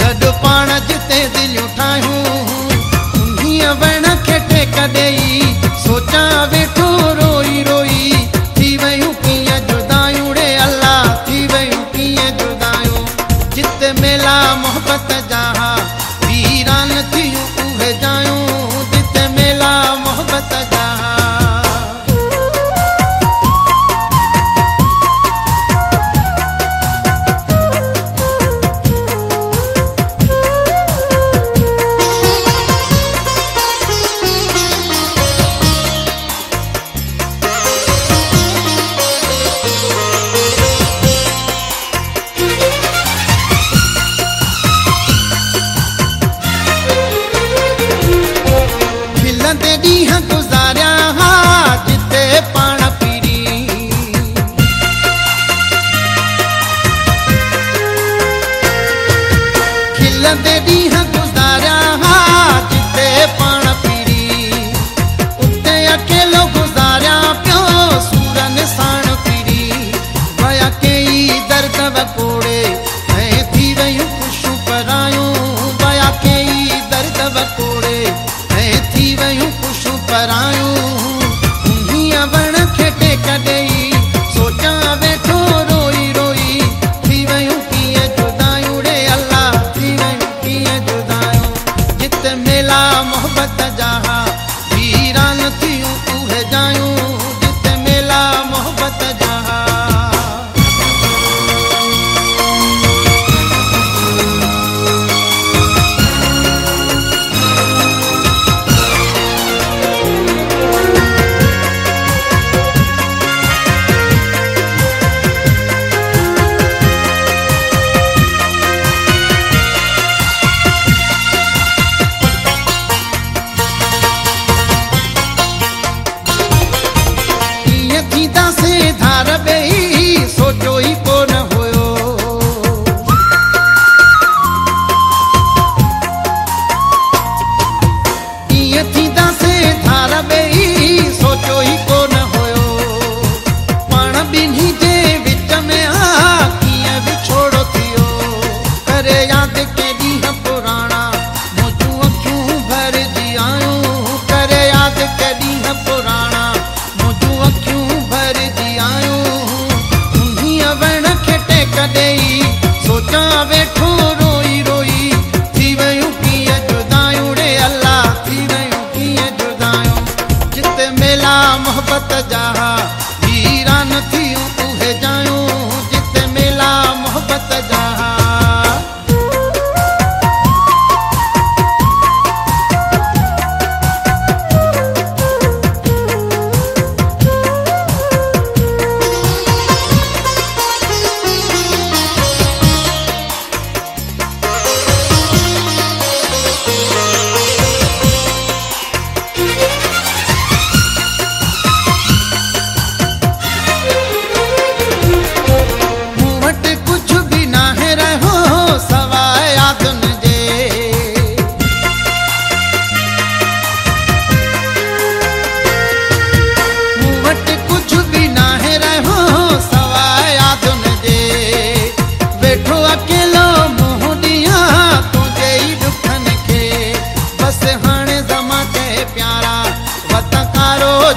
گڏ پاڻ جتي دليون ٺاهيون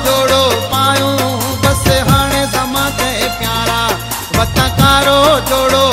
جوڙو پايون. بس هاڻي سما تي پيارا. وتڪارو جوڙو